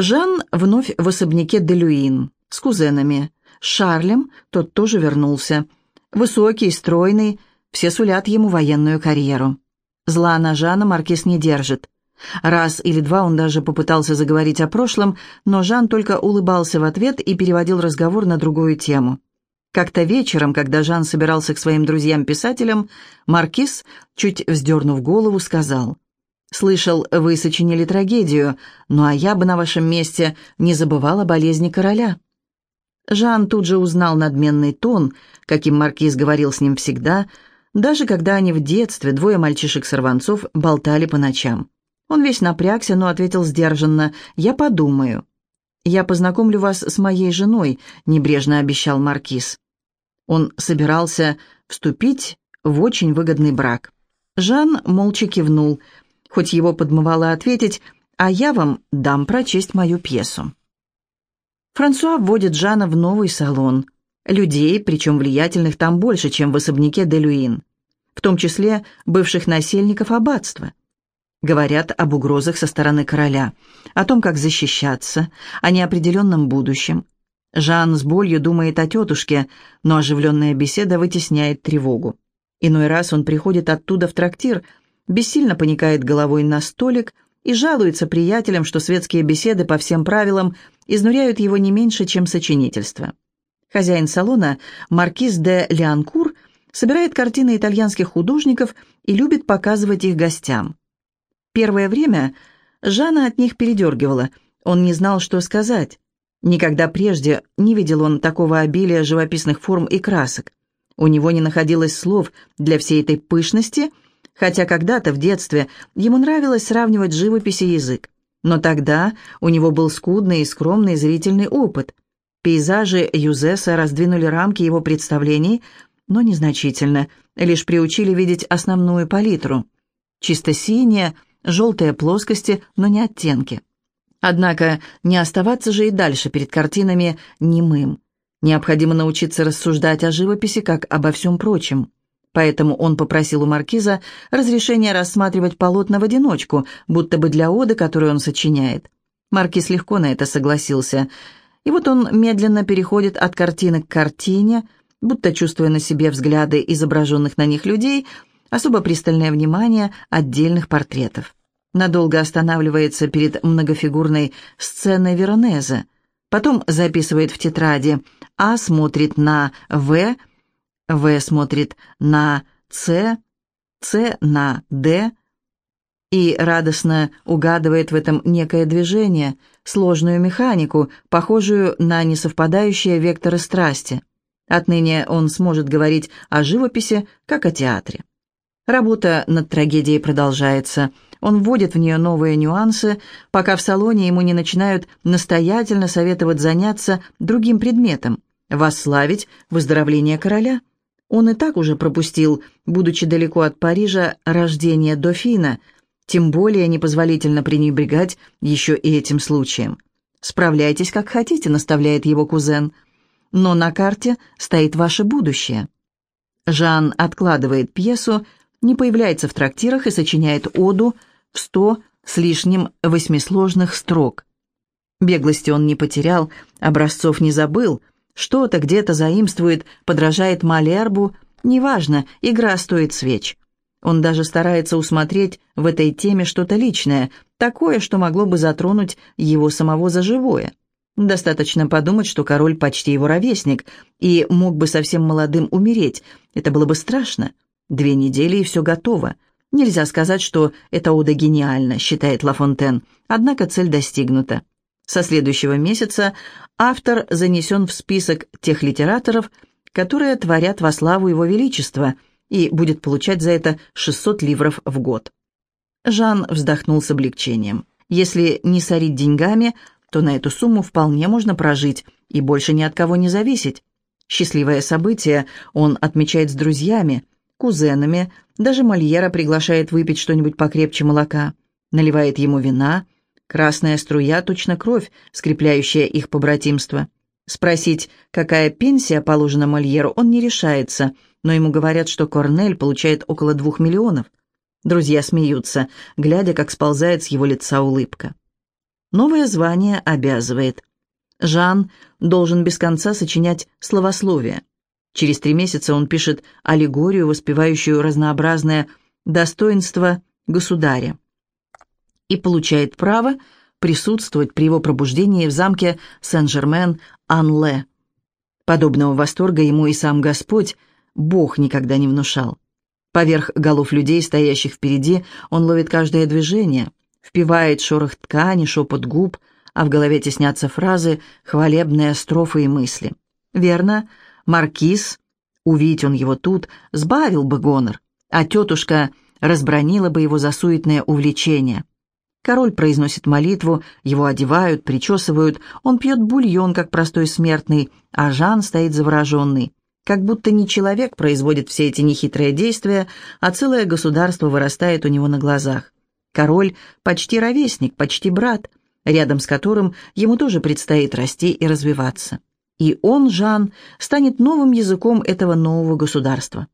Жан вновь в особняке Делюин с кузенами. Шарлем тот тоже вернулся. Высокий, стройный, все сулят ему военную карьеру. Зла на Жана Маркиз не держит. Раз или два он даже попытался заговорить о прошлом, но Жан только улыбался в ответ и переводил разговор на другую тему. Как-то вечером, когда Жан собирался к своим друзьям-писателям, Маркиз, чуть вздернув голову, сказал, «Слышал, вы сочинили трагедию, ну а я бы на вашем месте не забывала болезни короля». Жан тут же узнал надменный тон, каким Маркиз говорил с ним всегда, даже когда они в детстве, двое мальчишек-сорванцов, болтали по ночам. Он весь напрягся, но ответил сдержанно, «Я подумаю». «Я познакомлю вас с моей женой», — небрежно обещал Маркиз. Он собирался вступить в очень выгодный брак. Жан молча кивнул, хоть его подмывало ответить, «А я вам дам прочесть мою пьесу». Франсуа вводит Жана в новый салон. Людей, причем влиятельных там больше, чем в особняке де Люин, в том числе бывших насельников аббатства. Говорят об угрозах со стороны короля, о том, как защищаться, о неопределенном будущем. Жан с болью думает о тетушке, но оживленная беседа вытесняет тревогу. Иной раз он приходит оттуда в трактир, бессильно поникает головой на столик и жалуется приятелям, что светские беседы по всем правилам изнуряют его не меньше, чем сочинительство. Хозяин салона, маркиз де Леанкур, собирает картины итальянских художников и любит показывать их гостям. Первое время Жана от них передергивала, он не знал, что сказать. Никогда прежде не видел он такого обилия живописных форм и красок. У него не находилось слов для всей этой пышности, хотя когда-то в детстве ему нравилось сравнивать живопись и язык. Но тогда у него был скудный и скромный зрительный опыт. Пейзажи Юзеса раздвинули рамки его представлений, но незначительно, лишь приучили видеть основную палитру. Чисто синяя, желтые плоскости, но не оттенки. Однако не оставаться же и дальше перед картинами немым. Необходимо научиться рассуждать о живописи, как обо всем прочем. Поэтому он попросил у маркиза разрешения рассматривать полотна в одиночку, будто бы для оды, которую он сочиняет. Маркиз легко на это согласился. И вот он медленно переходит от картины к картине, будто чувствуя на себе взгляды изображенных на них людей, особо пристальное внимание отдельных портретов. Надолго останавливается перед многофигурной сценой Веронезе, потом записывает в тетради А смотрит на В, В смотрит на С, С на Д, и радостно угадывает в этом некое движение, сложную механику, похожую на несовпадающие векторы страсти. Отныне он сможет говорить о живописи, как о театре. Работа над трагедией продолжается. Он вводит в нее новые нюансы, пока в салоне ему не начинают настоятельно советовать заняться другим предметом – восславить выздоровление короля. Он и так уже пропустил, будучи далеко от Парижа, рождение дофина, тем более непозволительно пренебрегать еще и этим случаем. «Справляйтесь, как хотите», – наставляет его кузен. «Но на карте стоит ваше будущее». Жан откладывает пьесу, не появляется в трактирах и сочиняет оду в сто с лишним восьмисложных строк. Беглости он не потерял, образцов не забыл, что-то где-то заимствует, подражает Малербу, неважно, игра стоит свеч. Он даже старается усмотреть в этой теме что-то личное, такое, что могло бы затронуть его самого за живое. Достаточно подумать, что король почти его ровесник и мог бы совсем молодым умереть. Это было бы страшно. Две недели и все готово. Нельзя сказать, что это ода гениальна, считает Лафонтен, однако цель достигнута. Со следующего месяца автор занесен в список тех литераторов, которые творят во славу его величества, и будет получать за это 600 ливров в год. Жан вздохнул с облегчением. Если не сорить деньгами, то на эту сумму вполне можно прожить и больше ни от кого не зависеть. Счастливое событие он отмечает с друзьями – кузенами, даже Мольера приглашает выпить что-нибудь покрепче молока, наливает ему вина, красная струя, точно кровь, скрепляющая их побратимство. Спросить, какая пенсия положена Мольеру, он не решается, но ему говорят, что Корнель получает около двух миллионов. Друзья смеются, глядя, как сползает с его лица улыбка. Новое звание обязывает. Жан должен без конца сочинять словословие. Через три месяца он пишет аллегорию, воспевающую разнообразное достоинство государя, и получает право присутствовать при его пробуждении в замке Сен-Жермен-Анле. Подобного восторга ему и сам Господь, Бог, никогда не внушал. Поверх голов людей, стоящих впереди, он ловит каждое движение, впивает шорох ткани, шепот губ, а в голове теснятся фразы, хвалебные строфы и мысли. Верно, маркиз, увидеть он его тут, сбавил бы гонор, а тетушка разбронила бы его за суетное увлечение. Король произносит молитву, его одевают, причесывают, он пьет бульон, как простой смертный, а Жан стоит завороженный. Как будто не человек производит все эти нехитрые действия, а целое государство вырастает у него на глазах. Король почти ровесник, почти брат, рядом с которым ему тоже предстоит расти и развиваться. И он, Жан, станет новым языком этого нового государства.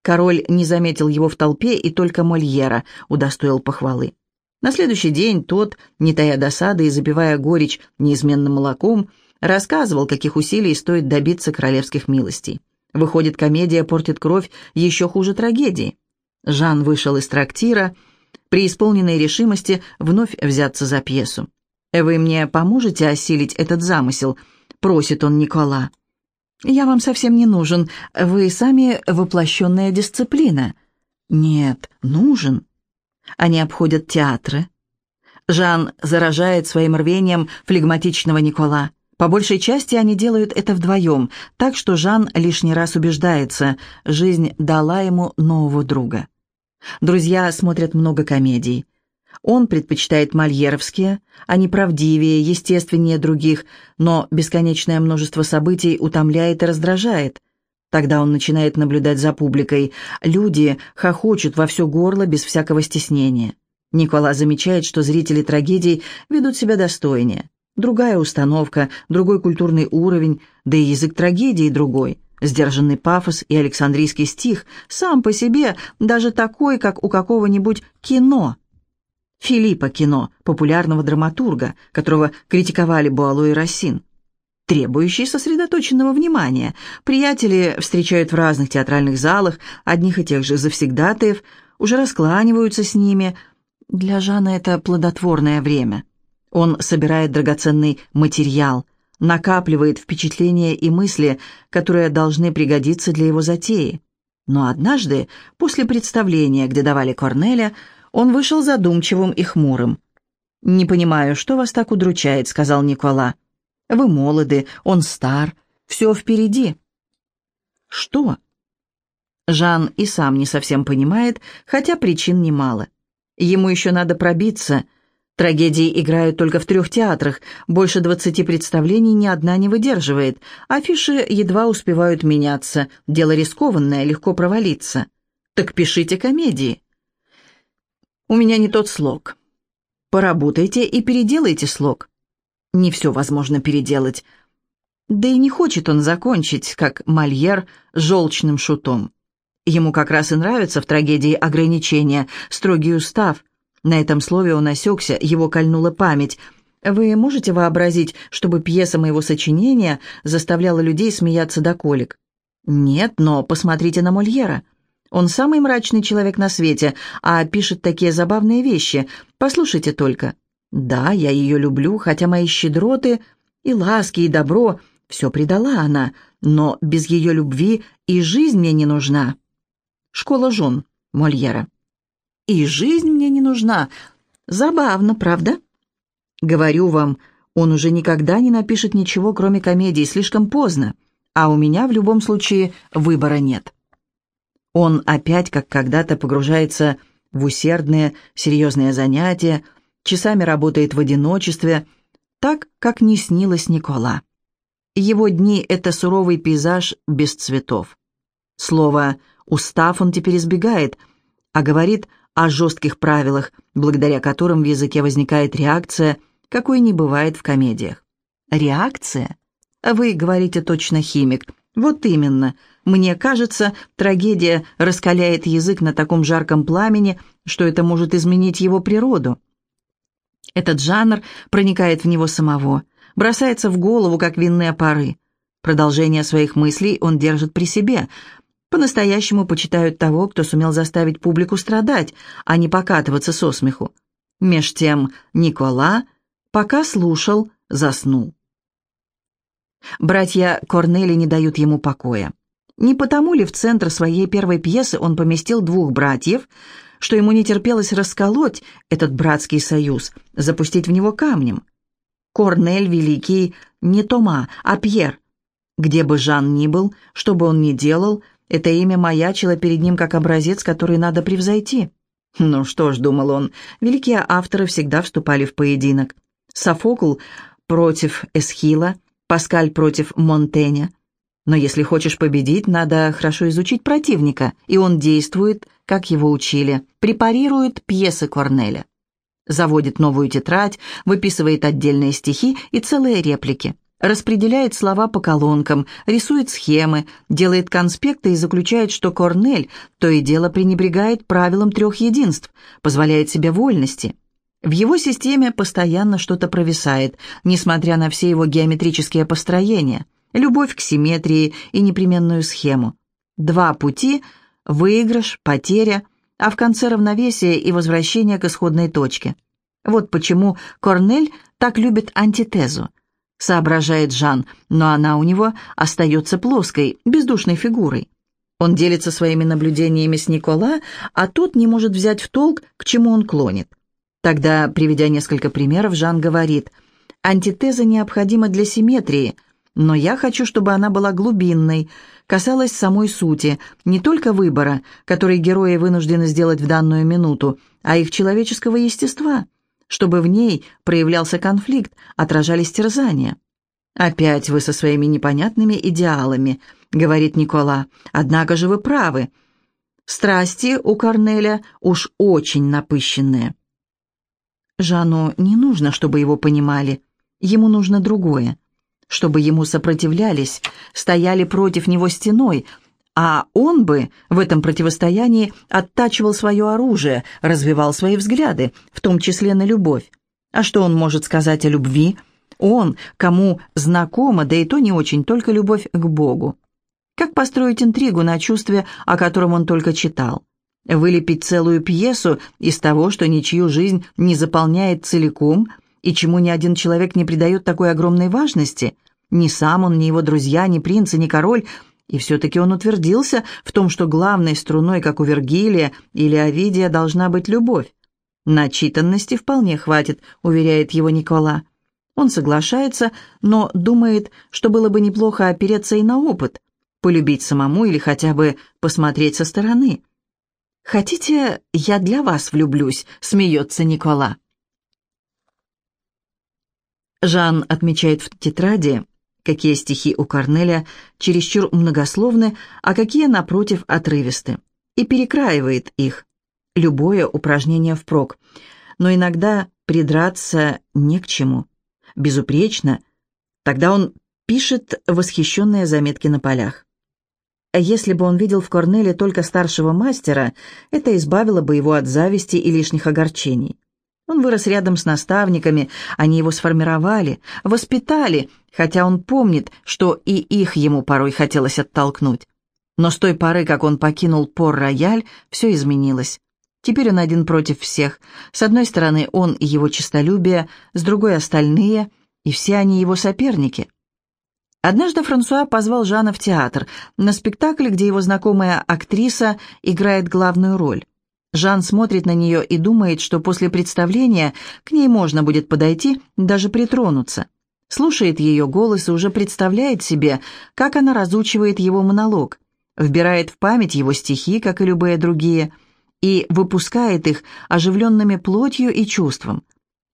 Король не заметил его в толпе и только Мольера удостоил похвалы. На следующий день тот, не тая досады и запивая горечь неизменным молоком, рассказывал, каких усилий стоит добиться королевских милостей. Выходит, комедия портит кровь еще хуже трагедии. Жан вышел из трактира, при исполненной решимости вновь взяться за пьесу. «Вы мне поможете осилить этот замысел?» — просит он Никола. «Я вам совсем не нужен. Вы сами воплощенная дисциплина». «Нет, нужен. Они обходят театры. Жан заражает своим рвением флегматичного Никола. По большей части они делают это вдвоем, так что Жан лишний раз убеждается, жизнь дала ему нового друга. Друзья смотрят много комедий. Он предпочитает мольеровские, они правдивее, естественнее других, но бесконечное множество событий утомляет и раздражает. Тогда он начинает наблюдать за публикой. Люди хохочут во все горло без всякого стеснения. Никола замечает, что зрители трагедий ведут себя достойнее. Другая установка, другой культурный уровень, да и язык трагедии другой. Сдержанный пафос и Александрийский стих сам по себе даже такой, как у какого-нибудь кино. Филиппа кино, популярного драматурга, которого критиковали Буало и Рассин требующий сосредоточенного внимания. Приятели встречают в разных театральных залах одних и тех же завсегдатаев, уже раскланиваются с ними. Для Жана это плодотворное время. Он собирает драгоценный материал, накапливает впечатления и мысли, которые должны пригодиться для его затеи. Но однажды, после представления, где давали Корнеля, он вышел задумчивым и хмурым. «Не понимаю, что вас так удручает», — сказал Никола. Вы молоды, он стар, все впереди». «Что?» Жан и сам не совсем понимает, хотя причин немало. Ему еще надо пробиться. Трагедии играют только в трех театрах, больше двадцати представлений ни одна не выдерживает, афиши едва успевают меняться, дело рискованное, легко провалиться. Так пишите комедии. У меня не тот слог. Поработайте и переделайте слог. Не все возможно переделать. Да и не хочет он закончить, как Мольер, желчным шутом. Ему как раз и нравится в трагедии ограничения, строгий устав. На этом слове он осекся, его кольнула память. Вы можете вообразить, чтобы пьеса моего сочинения заставляла людей смеяться до колик? Нет, но посмотрите на Мольера. Он самый мрачный человек на свете, а пишет такие забавные вещи. Послушайте только. Да, я ее люблю, хотя мои щедроты и ласки, и добро — все предала она, но без ее любви и жизнь мне не нужна. Школа жен Мольера. И жизнь мне не нужна. Забавно, правда? Говорю вам, он уже никогда не напишет ничего, кроме комедии, слишком поздно, а у меня в любом случае выбора нет. Он опять, как когда-то, погружается в усердные, серьезные занятия, часами работает в одиночестве, так, как не снилось Никола. Его дни — это суровый пейзаж без цветов. Слово «устав» он теперь избегает, а говорит о жестких правилах, благодаря которым в языке возникает реакция, какой не бывает в комедиях. Реакция? Вы говорите точно химик. Вот именно. Мне кажется, трагедия раскаляет язык на таком жарком пламени, что это может изменить его природу. Этот жанр проникает в него самого, бросается в голову, как винные пары. Продолжение своих мыслей он держит при себе. По-настоящему почитают того, кто сумел заставить публику страдать, а не покатываться со смеху. Меж тем Никола, пока слушал, заснул. Братья Корнели не дают ему покоя. Не потому ли в центр своей первой пьесы он поместил двух братьев, что ему не терпелось расколоть этот братский союз, запустить в него камнем? Корнель Великий не Тома, а Пьер. Где бы Жан ни был, что бы он ни делал, это имя маячило перед ним как образец, который надо превзойти. Ну что ж, думал он, великие авторы всегда вступали в поединок. Софокл против Эсхила, Паскаль против Монтеня. Но если хочешь победить, надо хорошо изучить противника, и он действует, как его учили, препарирует пьесы Корнеля. Заводит новую тетрадь, выписывает отдельные стихи и целые реплики. Распределяет слова по колонкам, рисует схемы, делает конспекты и заключает, что Корнель то и дело пренебрегает правилам трех единств, позволяет себе вольности. В его системе постоянно что-то провисает, несмотря на все его геометрические построения, любовь к симметрии и непременную схему. Два пути – выигрыш, потеря, а в конце равновесие и возвращение к исходной точке. Вот почему Корнель так любит антитезу – соображает Жан, но она у него остается плоской, бездушной фигурой. Он делится своими наблюдениями с Никола, а тот не может взять в толк, к чему он клонит. Тогда, приведя несколько примеров, Жан говорит, «Антитеза необходима для симметрии, но я хочу, чтобы она была глубинной, касалась самой сути, не только выбора, который герои вынуждены сделать в данную минуту, а их человеческого естества» чтобы в ней проявлялся конфликт, отражались терзания. «Опять вы со своими непонятными идеалами», — говорит Никола. «Однако же вы правы. Страсти у Корнеля уж очень напыщенные». Жану не нужно, чтобы его понимали. Ему нужно другое. Чтобы ему сопротивлялись, стояли против него стеной, а он бы в этом противостоянии оттачивал свое оружие, развивал свои взгляды, в том числе на любовь. А что он может сказать о любви? Он, кому знакома, да и то не очень, только любовь к Богу. Как построить интригу на чувстве, о котором он только читал? Вылепить целую пьесу из того, что ничью жизнь не заполняет целиком и чему ни один человек не придает такой огромной важности? Ни сам он, ни его друзья, ни принц, ни король – и все-таки он утвердился в том, что главной струной, как у Вергилия или Овидия, должна быть любовь. Начитанности вполне хватит, уверяет его Никола. Он соглашается, но думает, что было бы неплохо опереться и на опыт, полюбить самому или хотя бы посмотреть со стороны. «Хотите, я для вас влюблюсь?» — смеется Никола. Жан отмечает в тетради, какие стихи у Корнеля чересчур многословны, а какие, напротив, отрывисты, и перекраивает их. Любое упражнение впрок. Но иногда придраться не к чему. Безупречно. Тогда он пишет восхищенные заметки на полях. Если бы он видел в Корнеле только старшего мастера, это избавило бы его от зависти и лишних огорчений. Он вырос рядом с наставниками, они его сформировали, воспитали, хотя он помнит, что и их ему порой хотелось оттолкнуть. Но с той поры, как он покинул Пор-Рояль, все изменилось. Теперь он один против всех. С одной стороны, он и его честолюбие, с другой — остальные, и все они его соперники. Однажды Франсуа позвал Жана в театр, на спектакль, где его знакомая актриса играет главную роль. Жан смотрит на нее и думает, что после представления к ней можно будет подойти, даже притронуться. Слушает ее голос и уже представляет себе, как она разучивает его монолог, вбирает в память его стихи, как и любые другие, и выпускает их оживленными плотью и чувством.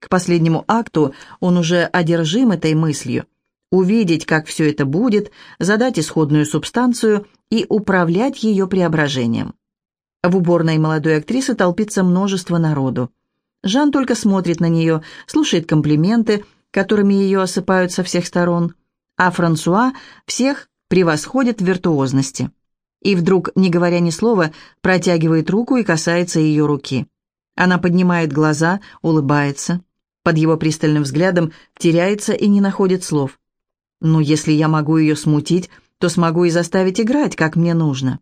К последнему акту он уже одержим этой мыслью. Увидеть, как все это будет, задать исходную субстанцию и управлять ее преображением. В уборной молодой актрисы толпится множество народу. Жан только смотрит на нее, слушает комплименты, которыми ее осыпают со всех сторон, а Франсуа всех превосходит в виртуозности. И вдруг, не говоря ни слова, протягивает руку и касается ее руки. Она поднимает глаза, улыбается. Под его пристальным взглядом теряется и не находит слов. «Ну, если я могу ее смутить, то смогу и заставить играть, как мне нужно».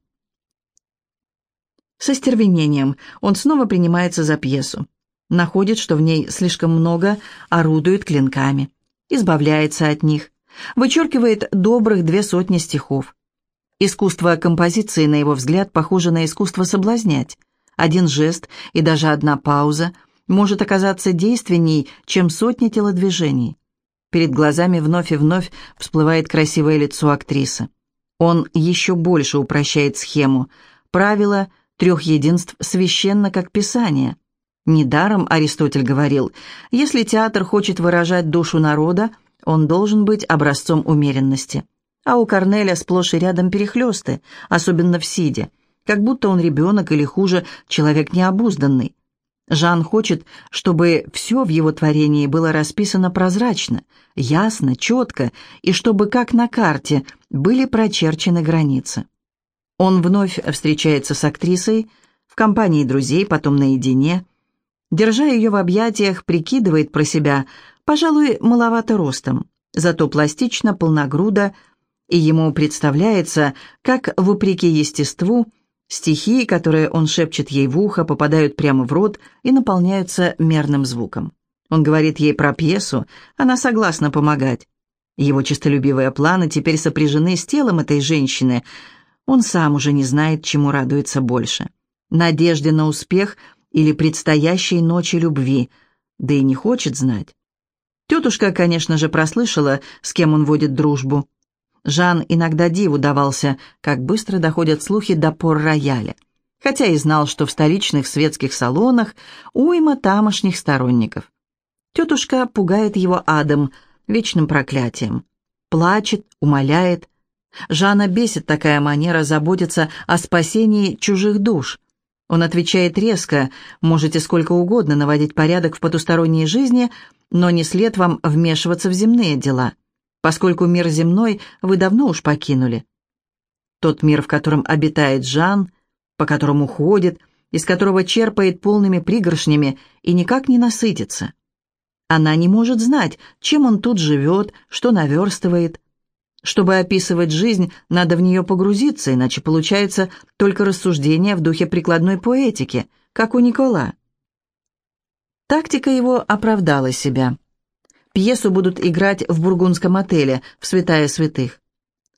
Со стервенением он снова принимается за пьесу. Находит, что в ней слишком много, орудует клинками. Избавляется от них. Вычеркивает добрых две сотни стихов. Искусство композиции, на его взгляд, похоже на искусство соблазнять. Один жест и даже одна пауза может оказаться действенней, чем сотни телодвижений. Перед глазами вновь и вновь всплывает красивое лицо актрисы. Он еще больше упрощает схему. Правило – трех единств священно, как Писание. Недаром Аристотель говорил, если театр хочет выражать душу народа, он должен быть образцом умеренности. А у Корнеля сплошь и рядом перехлесты, особенно в Сиде, как будто он ребенок или, хуже, человек необузданный. Жан хочет, чтобы все в его творении было расписано прозрачно, ясно, четко, и чтобы, как на карте, были прочерчены границы. Он вновь встречается с актрисой, в компании друзей, потом наедине. Держа ее в объятиях, прикидывает про себя, пожалуй, маловато ростом, зато пластично, полногрудо, и ему представляется, как, вопреки естеству, стихи, которые он шепчет ей в ухо, попадают прямо в рот и наполняются мерным звуком. Он говорит ей про пьесу, она согласна помогать. Его честолюбивые планы теперь сопряжены с телом этой женщины – он сам уже не знает, чему радуется больше. Надежде на успех или предстоящей ночи любви, да и не хочет знать. Тетушка, конечно же, прослышала, с кем он водит дружбу. Жан иногда диву давался, как быстро доходят слухи до пор рояля, хотя и знал, что в столичных светских салонах уйма тамошних сторонников. Тетушка пугает его адом, вечным проклятием. Плачет, умоляет, Жана бесит такая манера заботиться о спасении чужих душ. Он отвечает резко, можете сколько угодно наводить порядок в потусторонней жизни, но не след вам вмешиваться в земные дела, поскольку мир земной вы давно уж покинули. Тот мир, в котором обитает Жан, по которому ходит, из которого черпает полными пригоршнями и никак не насытится. Она не может знать, чем он тут живет, что наверстывает, чтобы описывать жизнь, надо в нее погрузиться, иначе получается только рассуждение в духе прикладной поэтики, как у Никола. Тактика его оправдала себя. Пьесу будут играть в бургундском отеле, в «Святая святых».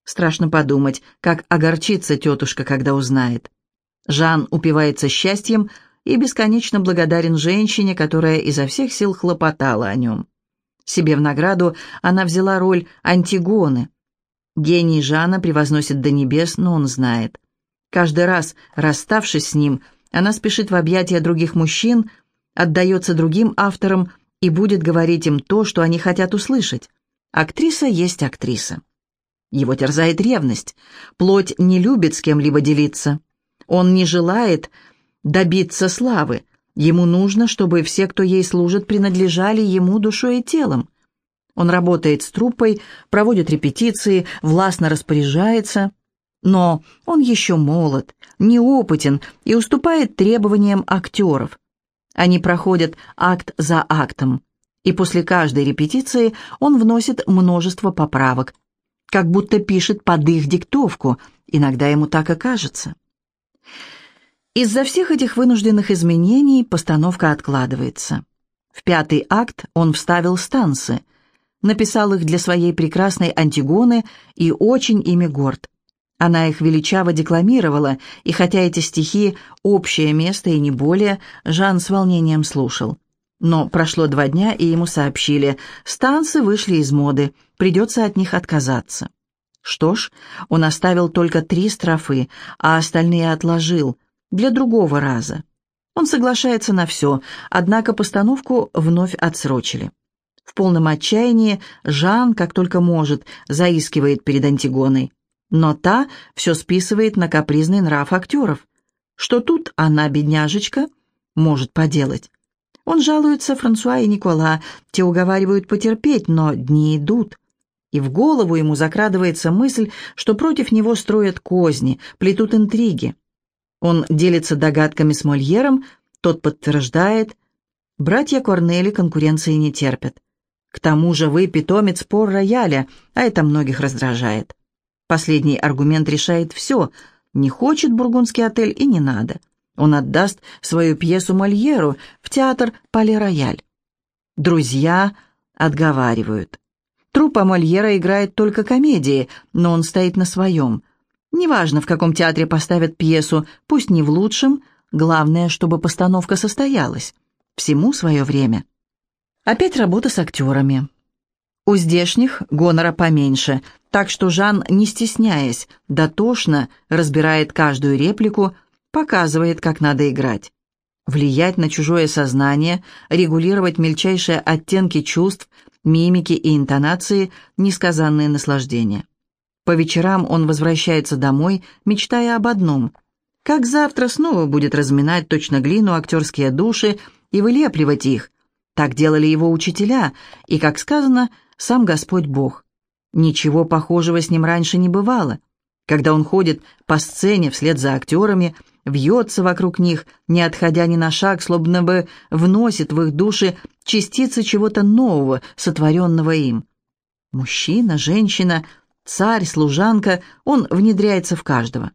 Страшно подумать, как огорчится тетушка, когда узнает. Жан упивается счастьем и бесконечно благодарен женщине, которая изо всех сил хлопотала о нем. Себе в награду она взяла роль Антигоны, Гений Жана превозносит до небес, но он знает. Каждый раз, расставшись с ним, она спешит в объятия других мужчин, отдается другим авторам и будет говорить им то, что они хотят услышать. Актриса есть актриса. Его терзает ревность. Плоть не любит с кем-либо делиться. Он не желает добиться славы. Ему нужно, чтобы все, кто ей служит, принадлежали ему душой и телом. Он работает с труппой, проводит репетиции, властно распоряжается. Но он еще молод, неопытен и уступает требованиям актеров. Они проходят акт за актом, и после каждой репетиции он вносит множество поправок, как будто пишет под их диктовку, иногда ему так и кажется. Из-за всех этих вынужденных изменений постановка откладывается. В пятый акт он вставил станцы – написал их для своей прекрасной Антигоны и очень ими горд. Она их величаво декламировала, и хотя эти стихи — общее место и не более, Жан с волнением слушал. Но прошло два дня, и ему сообщили, станцы вышли из моды, придется от них отказаться. Что ж, он оставил только три строфы, а остальные отложил, для другого раза. Он соглашается на все, однако постановку вновь отсрочили. В полном отчаянии Жан, как только может, заискивает перед Антигоной. Но та все списывает на капризный нрав актеров. Что тут она, бедняжечка, может поделать? Он жалуется Франсуа и Никола, те уговаривают потерпеть, но дни идут. И в голову ему закрадывается мысль, что против него строят козни, плетут интриги. Он делится догадками с Мольером, тот подтверждает. Братья Корнели конкуренции не терпят. К тому же вы питомец пор рояля, а это многих раздражает. Последний аргумент решает все. Не хочет бургундский отель и не надо. Он отдаст свою пьесу Мольеру в театр Пале-Рояль. Друзья отговаривают. Труппа Мольера играет только комедии, но он стоит на своем. Неважно, в каком театре поставят пьесу, пусть не в лучшем, главное, чтобы постановка состоялась. Всему свое время. Опять работа с актерами. У здешних гонора поменьше, так что Жан, не стесняясь, дотошно разбирает каждую реплику, показывает, как надо играть. Влиять на чужое сознание, регулировать мельчайшие оттенки чувств, мимики и интонации – несказанное наслаждение. По вечерам он возвращается домой, мечтая об одном – как завтра снова будет разминать точно глину актерские души и вылепливать их. Так делали его учителя, и, как сказано, сам Господь Бог. Ничего похожего с ним раньше не бывало. Когда он ходит по сцене вслед за актерами – вьется вокруг них, не отходя ни на шаг, словно бы вносит в их души частицы чего-то нового, сотворенного им. Мужчина, женщина, царь, служанка, он внедряется в каждого.